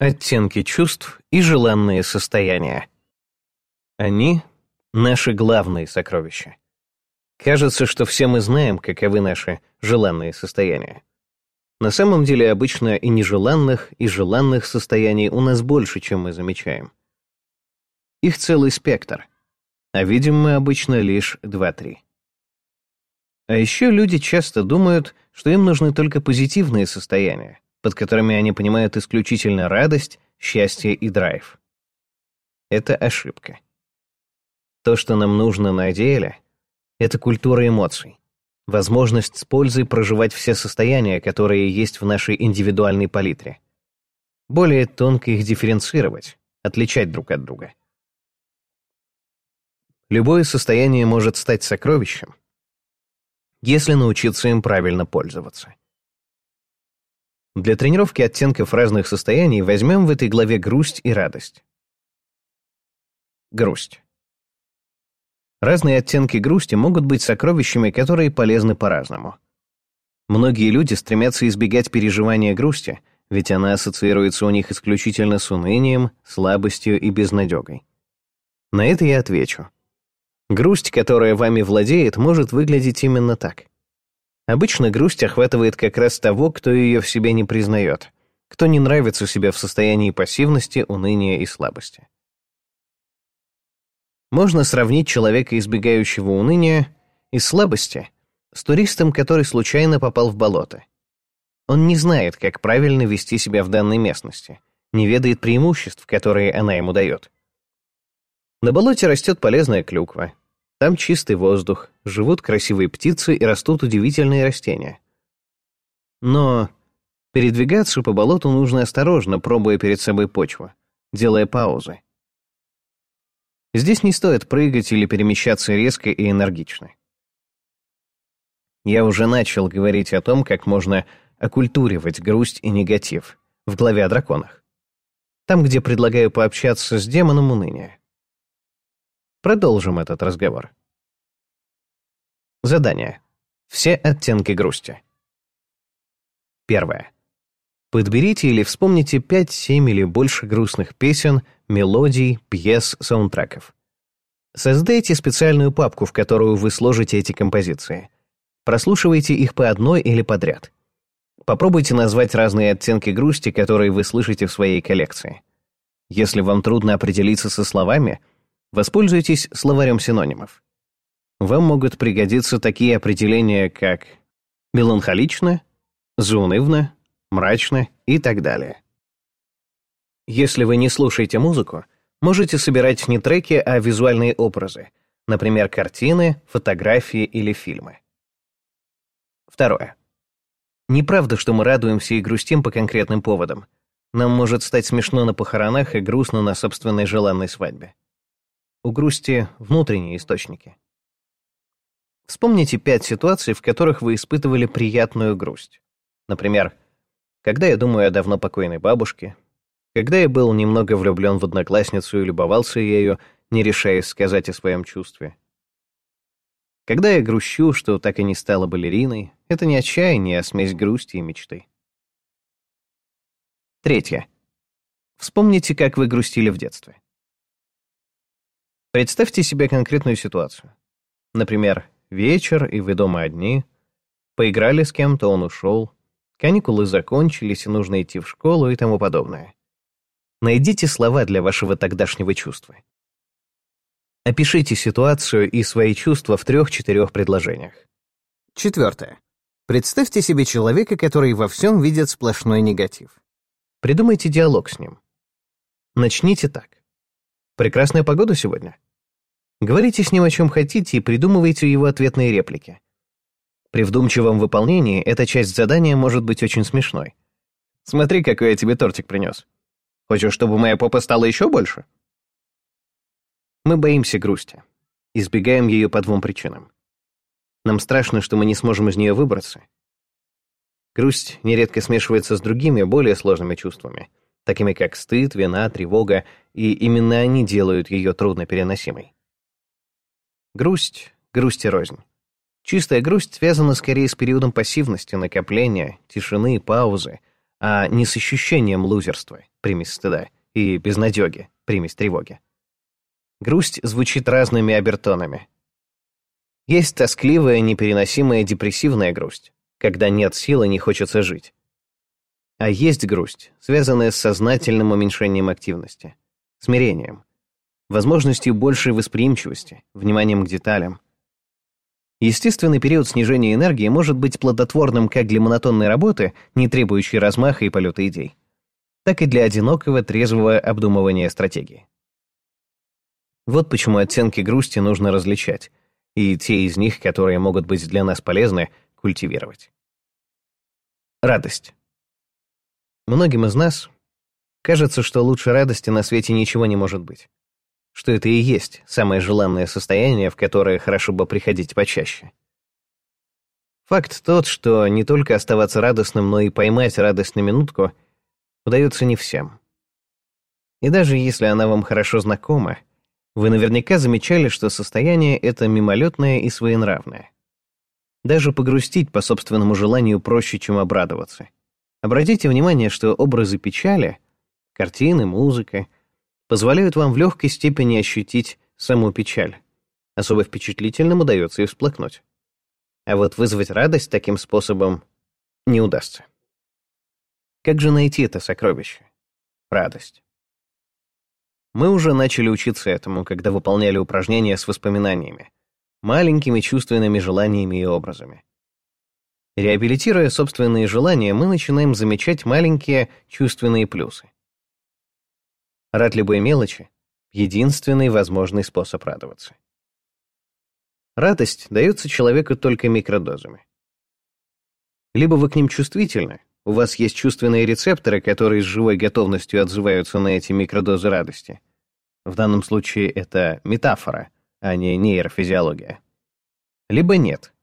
Оттенки чувств и желанные состояния. Они — наши главные сокровища. Кажется, что все мы знаем, каковы наши желанные состояния. На самом деле обычно и нежеланных, и желанных состояний у нас больше, чем мы замечаем. Их целый спектр, а видим мы обычно лишь 2-3. А еще люди часто думают, что им нужны только позитивные состояния, под которыми они понимают исключительно радость, счастье и драйв. Это ошибка. То, что нам нужно на деле, это культура эмоций, возможность с пользой проживать все состояния, которые есть в нашей индивидуальной палитре. Более тонко их дифференцировать, отличать друг от друга. Любое состояние может стать сокровищем, если научиться им правильно пользоваться. Для тренировки оттенков разных состояний возьмем в этой главе грусть и радость. Грусть. Разные оттенки грусти могут быть сокровищами, которые полезны по-разному. Многие люди стремятся избегать переживания грусти, ведь она ассоциируется у них исключительно с унынием, слабостью и безнадегой. На это я отвечу. Грусть, которая вами владеет, может выглядеть именно так. Обычно грусть охватывает как раз того, кто ее в себе не признает, кто не нравится себе в состоянии пассивности, уныния и слабости. Можно сравнить человека, избегающего уныния и слабости, с туристом, который случайно попал в болото. Он не знает, как правильно вести себя в данной местности, не ведает преимуществ, которые она ему дает. На болоте растет полезная клюква. Там чистый воздух, живут красивые птицы и растут удивительные растения. Но передвигаться по болоту нужно осторожно, пробуя перед собой почву, делая паузы. Здесь не стоит прыгать или перемещаться резко и энергично. Я уже начал говорить о том, как можно оккультуривать грусть и негатив в главе о драконах. Там, где предлагаю пообщаться с демоном уныния. Продолжим этот разговор. Задание. Все оттенки грусти. Первое. Подберите или вспомните 5, 7 или больше грустных песен, мелодий, пьес, саундтреков. Создайте специальную папку, в которую вы сложите эти композиции. Прослушивайте их по одной или подряд. Попробуйте назвать разные оттенки грусти, которые вы слышите в своей коллекции. Если вам трудно определиться со словами — Воспользуйтесь словарем синонимов. Вам могут пригодиться такие определения, как меланхолично, заунывно, мрачно и так далее. Если вы не слушаете музыку, можете собирать не треки, а визуальные образы, например, картины, фотографии или фильмы. Второе. Неправда, что мы радуемся и грустим по конкретным поводам. Нам может стать смешно на похоронах и грустно на собственной желанной свадьбе. У грусти внутренние источники. Вспомните пять ситуаций, в которых вы испытывали приятную грусть. Например, когда я думаю о давно покойной бабушке, когда я был немного влюблен в одноклассницу и любовался ею, не решаясь сказать о своем чувстве. Когда я грущу, что так и не стала балериной, это не отчаяние, а смесь грусти и мечты. Третье. Вспомните, как вы грустили в детстве. Представьте себе конкретную ситуацию. Например, вечер, и вы дома одни. Поиграли с кем-то, он ушел. Каникулы закончились, и нужно идти в школу и тому подобное. Найдите слова для вашего тогдашнего чувства. Опишите ситуацию и свои чувства в трех-четырех предложениях. Четвертое. Представьте себе человека, который во всем видит сплошной негатив. Придумайте диалог с ним. Начните так. Прекрасная погода сегодня. Говорите с ним о чем хотите и придумывайте его ответные реплики. При вдумчивом выполнении эта часть задания может быть очень смешной. Смотри, какой я тебе тортик принес. Хочешь, чтобы моя попа стала еще больше? Мы боимся грусти. Избегаем ее по двум причинам. Нам страшно, что мы не сможем из нее выбраться. Грусть нередко смешивается с другими, более сложными чувствами — такими как стыд, вина, тревога, и именно они делают ее труднопереносимой. Грусть, грусть и рознь. Чистая грусть связана скорее с периодом пассивности, накопления, тишины, паузы, а не с ощущением лузерства, примесь стыда, и безнадеги, примесь тревоги. Грусть звучит разными обертонами. Есть тоскливая, непереносимая депрессивная грусть, когда нет сил и не хочется жить. А есть грусть, связанная с сознательным уменьшением активности, смирением, возможностью большей восприимчивости, вниманием к деталям. Естественный период снижения энергии может быть плодотворным как для монотонной работы, не требующей размаха и полета идей, так и для одинокого, трезвого обдумывания стратегии. Вот почему оттенки грусти нужно различать, и те из них, которые могут быть для нас полезны, культивировать. Радость. Многим из нас кажется, что лучше радости на свете ничего не может быть что это и есть самое желанное состояние, в которое хорошо бы приходить почаще. Факт тот, что не только оставаться радостным, но и поймать радость на минутку удается не всем. И даже если она вам хорошо знакома, вы наверняка замечали, что состояние это мимолетное и своенравное. Даже погрустить по собственному желанию проще, чем обрадоваться. Обратите внимание, что образы печали, картины, музыка — позволяют вам в легкой степени ощутить саму печаль. Особо впечатлительным удается и всплакнуть. А вот вызвать радость таким способом не удастся. Как же найти это сокровище? Радость. Мы уже начали учиться этому, когда выполняли упражнения с воспоминаниями, маленькими чувственными желаниями и образами. Реабилитируя собственные желания, мы начинаем замечать маленькие чувственные плюсы. Рад любой мелочи — единственный возможный способ радоваться. Радость дается человеку только микродозами. Либо вы к ним чувствительны, у вас есть чувственные рецепторы, которые с живой готовностью отзываются на эти микродозы радости. В данном случае это метафора, а не нейрофизиология. Либо нет.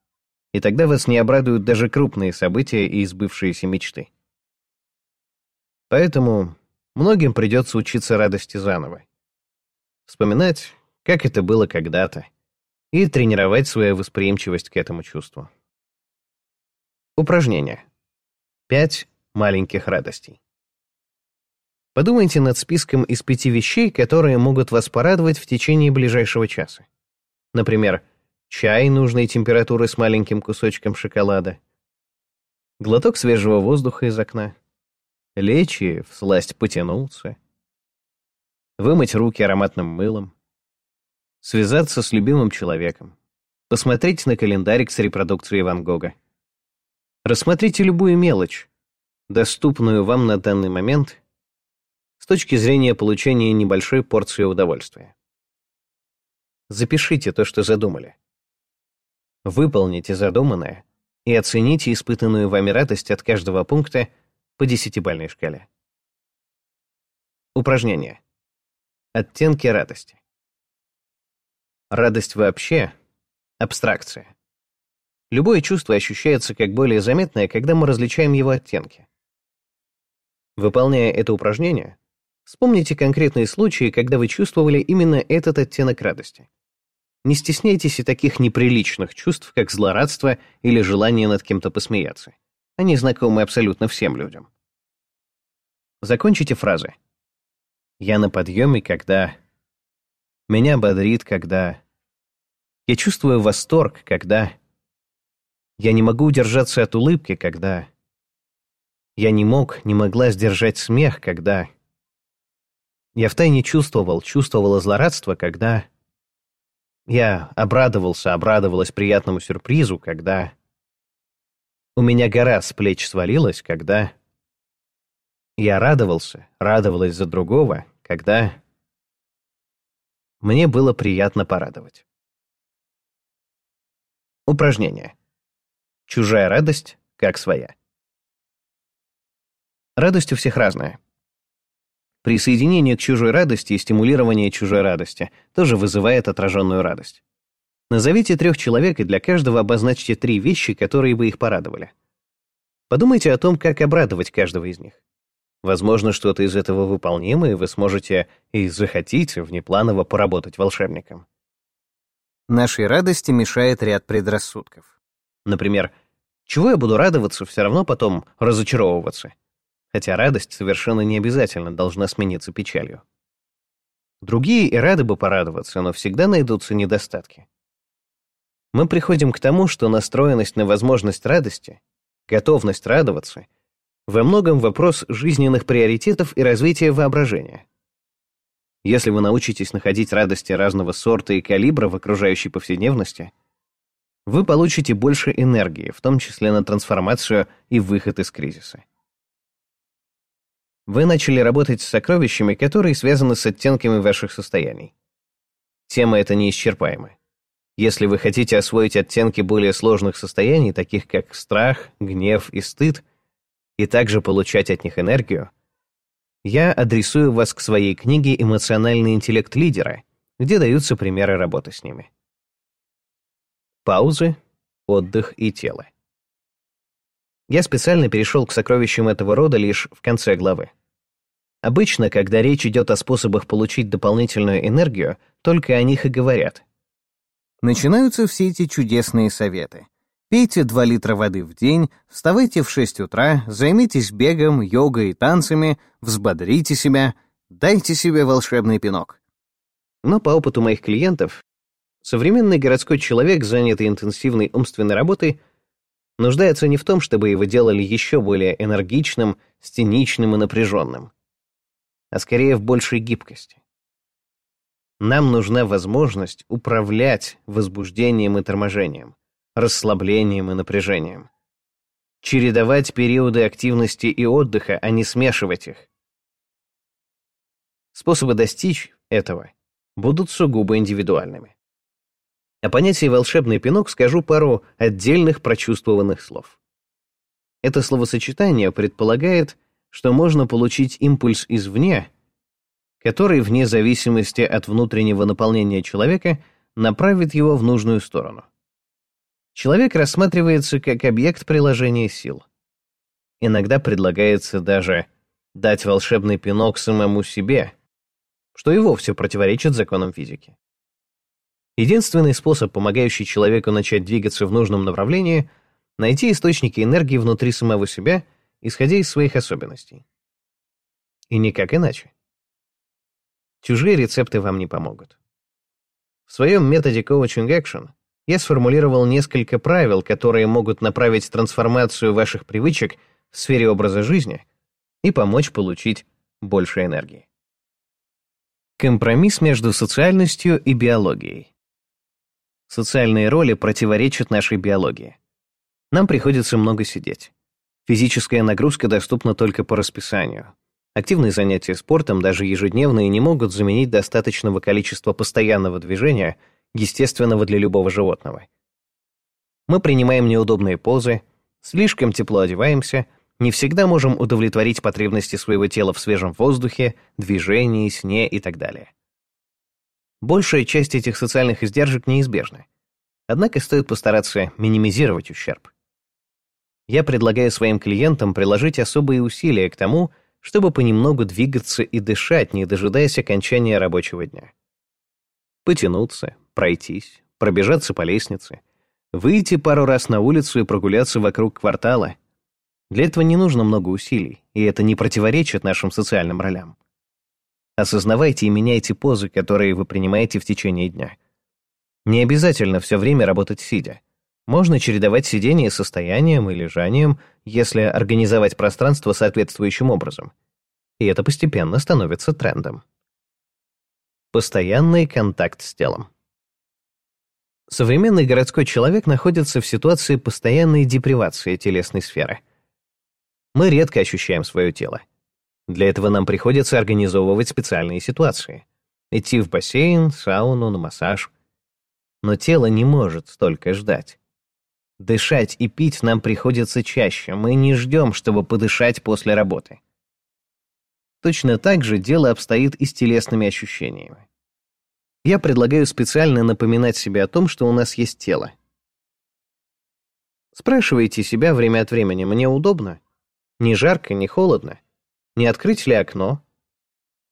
И тогда вас не обрадуют даже крупные события и избывшиеся мечты. Поэтому Многим придется учиться радости заново. Вспоминать, как это было когда-то, и тренировать свою восприимчивость к этому чувству. Упражнение. Пять маленьких радостей. Подумайте над списком из пяти вещей, которые могут вас порадовать в течение ближайшего часа. Например, чай нужной температуры с маленьким кусочком шоколада, глоток свежего воздуха из окна, лечь и всласть потянуться, вымыть руки ароматным мылом, связаться с любимым человеком, посмотреть на календарик с репродукцией Ван Гога. Рассмотрите любую мелочь, доступную вам на данный момент, с точки зрения получения небольшой порции удовольствия. Запишите то, что задумали. Выполните задуманное и оцените испытанную вами радость от каждого пункта по десятибальной шкале. Упражнение. Оттенки радости. Радость вообще — абстракция. Любое чувство ощущается как более заметное, когда мы различаем его оттенки. Выполняя это упражнение, вспомните конкретные случаи, когда вы чувствовали именно этот оттенок радости. Не стесняйтесь и таких неприличных чувств, как злорадство или желание над кем-то посмеяться. Они знакомы абсолютно всем людям. Закончите фразы. Я на подъеме, когда... Меня бодрит, когда... Я чувствую восторг, когда... Я не могу удержаться от улыбки, когда... Я не мог, не могла сдержать смех, когда... Я втайне чувствовал, чувствовала злорадство, когда... Я обрадовался, обрадовалась приятному сюрпризу, когда... У меня гора с плеч свалилась, когда... Я радовался, радовалась за другого, когда... Мне было приятно порадовать. Упражнение. Чужая радость как своя. Радость у всех разная. Присоединение к чужой радости и стимулирование чужой радости тоже вызывает отраженную радость. Назовите трех человек и для каждого обозначьте три вещи, которые бы их порадовали. Подумайте о том, как обрадовать каждого из них. Возможно, что-то из этого выполнимо, и вы сможете и захотите внепланово поработать волшебником. Нашей радости мешает ряд предрассудков. Например, чего я буду радоваться, все равно потом разочаровываться. хотя радость совершенно не обязательно должна смениться печалью. Другие и рады бы порадоваться, но всегда найдутся недостатки. Мы приходим к тому, что настроенность на возможность радости, готовность радоваться — во многом вопрос жизненных приоритетов и развития воображения. Если вы научитесь находить радости разного сорта и калибра в окружающей повседневности, вы получите больше энергии, в том числе на трансформацию и выход из кризиса. Вы начали работать с сокровищами, которые связаны с оттенками ваших состояний. Тема эта неисчерпаема. Если вы хотите освоить оттенки более сложных состояний, таких как страх, гнев и стыд, и также получать от них энергию, я адресую вас к своей книге «Эмоциональный интеллект лидера», где даются примеры работы с ними. Паузы, отдых и тело. Я специально перешел к сокровищам этого рода лишь в конце главы. Обычно, когда речь идет о способах получить дополнительную энергию, только о них и говорят. Начинаются все эти чудесные советы. Пейте 2 литра воды в день, вставайте в 6 утра, займитесь бегом, йогой и танцами, взбодрите себя, дайте себе волшебный пинок. Но по опыту моих клиентов, современный городской человек, занятый интенсивной умственной работой, нуждается не в том, чтобы его делали еще более энергичным, стеничным и напряженным, а скорее в большей гибкости. Нам нужна возможность управлять возбуждением и торможением расслаблением и напряжением. Чередовать периоды активности и отдыха, а не смешивать их. Способы достичь этого будут сугубо индивидуальными. О понятии «волшебный пинок» скажу пару отдельных прочувствованных слов. Это словосочетание предполагает, что можно получить импульс извне, который, вне зависимости от внутреннего наполнения человека, направит его в нужную сторону. Человек рассматривается как объект приложения сил. Иногда предлагается даже дать волшебный пинок самому себе, что и вовсе противоречит законам физики. Единственный способ, помогающий человеку начать двигаться в нужном направлении, найти источники энергии внутри самого себя, исходя из своих особенностей. И никак иначе. Чужие рецепты вам не помогут. В своем методе Coaching Action я сформулировал несколько правил, которые могут направить трансформацию ваших привычек в сфере образа жизни и помочь получить больше энергии. Компромисс между социальностью и биологией. Социальные роли противоречат нашей биологии. Нам приходится много сидеть. Физическая нагрузка доступна только по расписанию. Активные занятия спортом, даже ежедневные, не могут заменить достаточного количества постоянного движения – естественного для любого животного. Мы принимаем неудобные позы, слишком тепло одеваемся, не всегда можем удовлетворить потребности своего тела в свежем воздухе, движении, сне и так далее. Большая часть этих социальных издержек неизбежна. Однако стоит постараться минимизировать ущерб. Я предлагаю своим клиентам приложить особые усилия к тому, чтобы понемногу двигаться и дышать, не дожидаясь окончания рабочего дня. Потянуться, пройтись, пробежаться по лестнице, выйти пару раз на улицу и прогуляться вокруг квартала. Для этого не нужно много усилий, и это не противоречит нашим социальным ролям. Осознавайте и меняйте позы, которые вы принимаете в течение дня. Не обязательно все время работать сидя. Можно чередовать сидение с состоянием и лежанием, если организовать пространство соответствующим образом. И это постепенно становится трендом. Постоянный контакт с телом. Современный городской человек находится в ситуации постоянной депривации телесной сферы. Мы редко ощущаем свое тело. Для этого нам приходится организовывать специальные ситуации. Идти в бассейн, сауну, на массаж. Но тело не может столько ждать. Дышать и пить нам приходится чаще, мы не ждем, чтобы подышать после работы. Точно так же дело обстоит и с телесными ощущениями я предлагаю специально напоминать себе о том, что у нас есть тело. Спрашивайте себя время от времени, мне удобно? Не жарко, не холодно? Не открыть ли окно?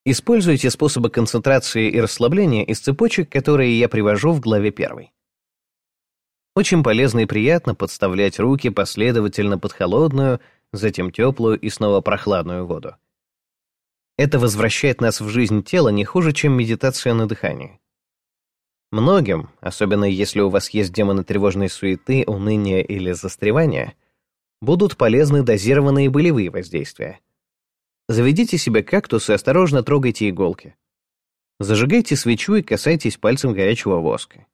Используйте способы концентрации и расслабления из цепочек, которые я привожу в главе 1. Очень полезно и приятно подставлять руки последовательно под холодную затем теплую и снова прохладную воду. Это возвращает нас в жизнь тела не хуже, чем медитация на дыхании. Многим, особенно если у вас есть демоны тревожной суеты, уныния или застревания, будут полезны дозированные болевые воздействия. Заведите себе кактус и осторожно трогайте иголки. Зажигайте свечу и касайтесь пальцем горячего воска.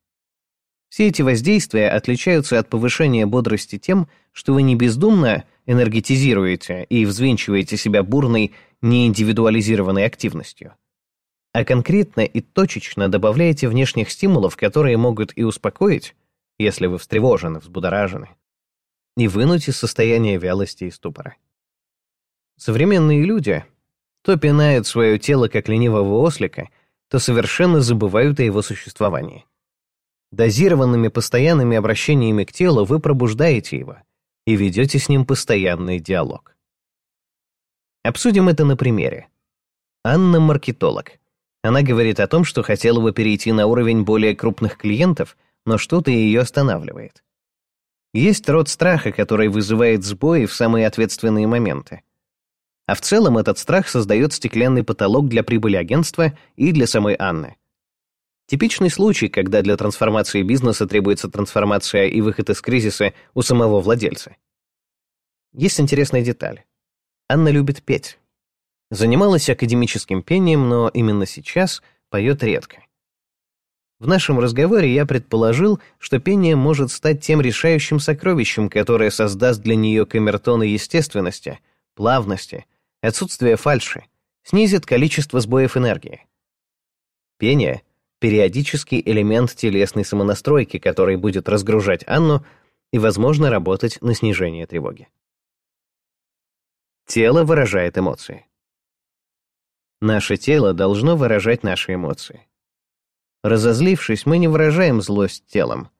Все эти воздействия отличаются от повышения бодрости тем, что вы не бездумно энергетизируете и взвинчиваете себя бурной, неиндивидуализированной активностью, а конкретно и точечно добавляете внешних стимулов, которые могут и успокоить, если вы встревожены, взбудоражены, и вынуть из состояния вялости и ступора. Современные люди то пинают свое тело как ленивого ослика, то совершенно забывают о его существовании. Дозированными постоянными обращениями к телу вы пробуждаете его и ведете с ним постоянный диалог. Обсудим это на примере. Анна – маркетолог. Она говорит о том, что хотела бы перейти на уровень более крупных клиентов, но что-то ее останавливает. Есть род страха, который вызывает сбои в самые ответственные моменты. А в целом этот страх создает стеклянный потолок для прибыли агентства и для самой Анны. Типичный случай, когда для трансформации бизнеса требуется трансформация и выход из кризиса у самого владельца. Есть интересная деталь. Анна любит петь. Занималась академическим пением, но именно сейчас поет редко. В нашем разговоре я предположил, что пение может стать тем решающим сокровищем, которое создаст для нее камертоны естественности, плавности, отсутствия фальши, снизит количество сбоев энергии. Пение — периодический элемент телесной самонастройки, который будет разгружать Анну и, возможно, работать на снижение тревоги. Тело выражает эмоции. Наше тело должно выражать наши эмоции. Разозлившись, мы не выражаем злость телом,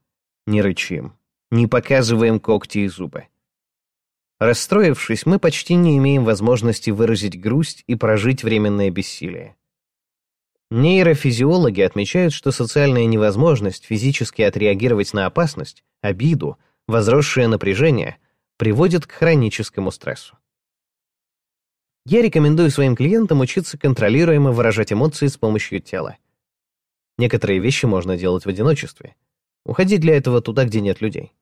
не рычим, не показываем когти и зубы. Расстроившись, мы почти не имеем возможности выразить грусть и прожить временное бессилие. Нейрофизиологи отмечают, что социальная невозможность физически отреагировать на опасность, обиду, возросшее напряжение приводит к хроническому стрессу. Я рекомендую своим клиентам учиться контролируемо выражать эмоции с помощью тела. Некоторые вещи можно делать в одиночестве. Уходить для этого туда, где нет людей.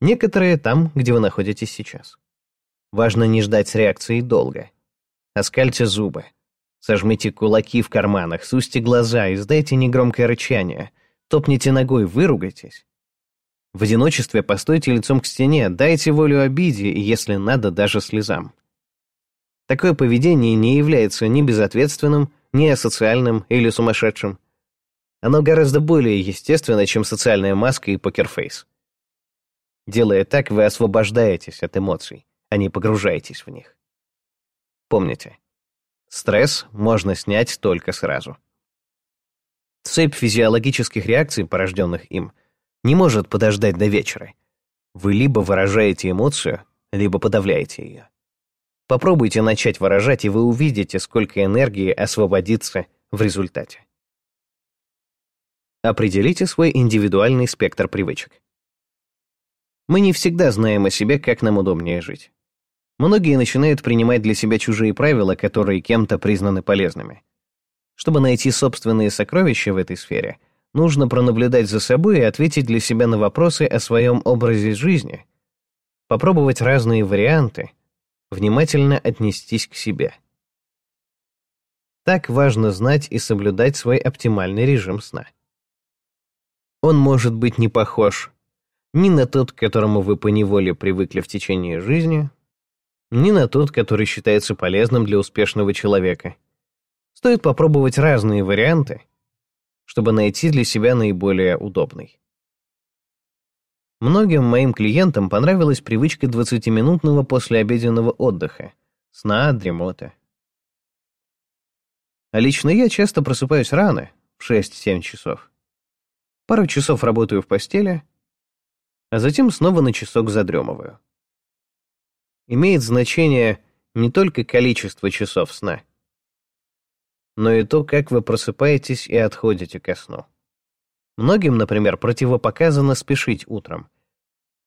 Некоторые там, где вы находитесь сейчас. Важно не ждать с реакцией долго. Оскальте зубы. Сожмите кулаки в карманах, сусьте глаза, издайте негромкое рычание. Топните ногой, выругайтесь. В одиночестве постойте лицом к стене, дайте волю обиде и, если надо, даже слезам. Такое поведение не является ни безответственным, ни асоциальным или сумасшедшим. Оно гораздо более естественно, чем социальная маска и покерфейс. Делая так, вы освобождаетесь от эмоций, а не погружаетесь в них. Помните, стресс можно снять только сразу. Цепь физиологических реакций, порожденных им, не может подождать до вечера. Вы либо выражаете эмоцию, либо подавляете ее. Попробуйте начать выражать, и вы увидите, сколько энергии освободится в результате. Определите свой индивидуальный спектр привычек. Мы не всегда знаем о себе, как нам удобнее жить. Многие начинают принимать для себя чужие правила, которые кем-то признаны полезными. Чтобы найти собственные сокровища в этой сфере, нужно пронаблюдать за собой и ответить для себя на вопросы о своем образе жизни, попробовать разные варианты, внимательно отнестись к себе. Так важно знать и соблюдать свой оптимальный режим сна. Он может быть не похож ни на тот, к которому вы поневоле привыкли в течение жизни, ни на тот, который считается полезным для успешного человека. Стоит попробовать разные варианты, чтобы найти для себя наиболее удобный. Многим моим клиентам понравилась привычка 20-минутного послеобеденного отдыха, сна, дремоты. А лично я часто просыпаюсь рано, в 6-7 часов. Пару часов работаю в постели, а затем снова на часок задремываю. Имеет значение не только количество часов сна, но и то, как вы просыпаетесь и отходите ко сну. Многим, например, противопоказано спешить утром.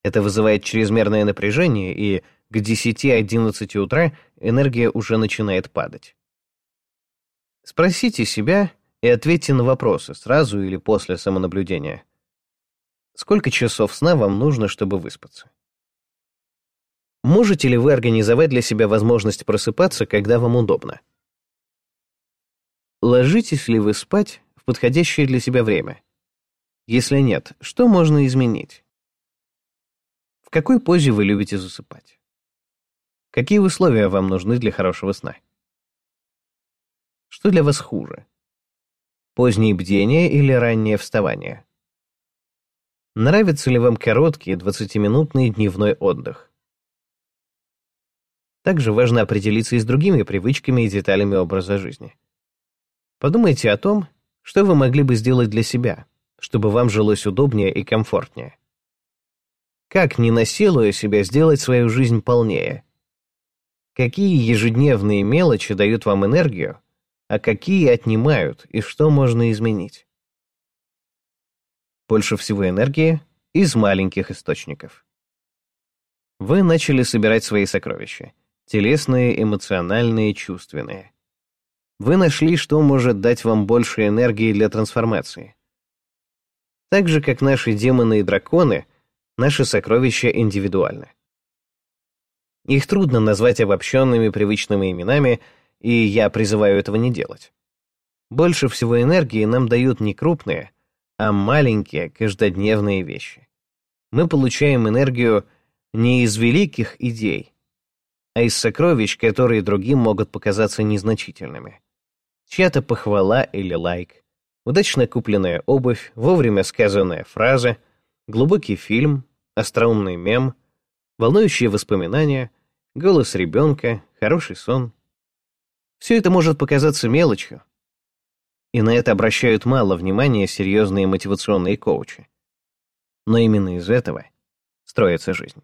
Это вызывает чрезмерное напряжение и к 10-11 утра энергия уже начинает падать. Спросите себя и ответьте на вопросы сразу или после самонаблюдения. Сколько часов сна вам нужно, чтобы выспаться? Можете ли вы организовать для себя возможность просыпаться, когда вам удобно? Ложитесь ли вы спать в подходящее для себя время? Если нет, что можно изменить? В какой позе вы любите засыпать? Какие условия вам нужны для хорошего сна? Что для вас хуже? Позднее бдение или раннее вставание? Нравится ли вам короткий 20-минутный дневной отдых? Также важно определиться и с другими привычками и деталями образа жизни. Подумайте о том, что вы могли бы сделать для себя, чтобы вам жилось удобнее и комфортнее. Как, не насилуя себя, сделать свою жизнь полнее? Какие ежедневные мелочи дают вам энергию, а какие отнимают и что можно изменить? Больше всего энергии из маленьких источников. Вы начали собирать свои сокровища телесные, эмоциональные, чувственные. Вы нашли, что может дать вам больше энергии для трансформации. Так же, как наши демоны и драконы, наши сокровища индивидуальны. Их трудно назвать обобщенными привычными именами, и я призываю этого не делать. Больше всего энергии нам дают не крупные, а маленькие каждодневные вещи. Мы получаем энергию не из великих идей, а из сокровищ, которые другим могут показаться незначительными. Чья-то похвала или лайк, удачно купленная обувь, вовремя сказанная фраза, глубокий фильм, остроумный мем, волнующие воспоминания, голос ребенка, хороший сон. Все это может показаться мелочью, и на это обращают мало внимания серьезные мотивационные коучи. Но именно из этого строится жизнь.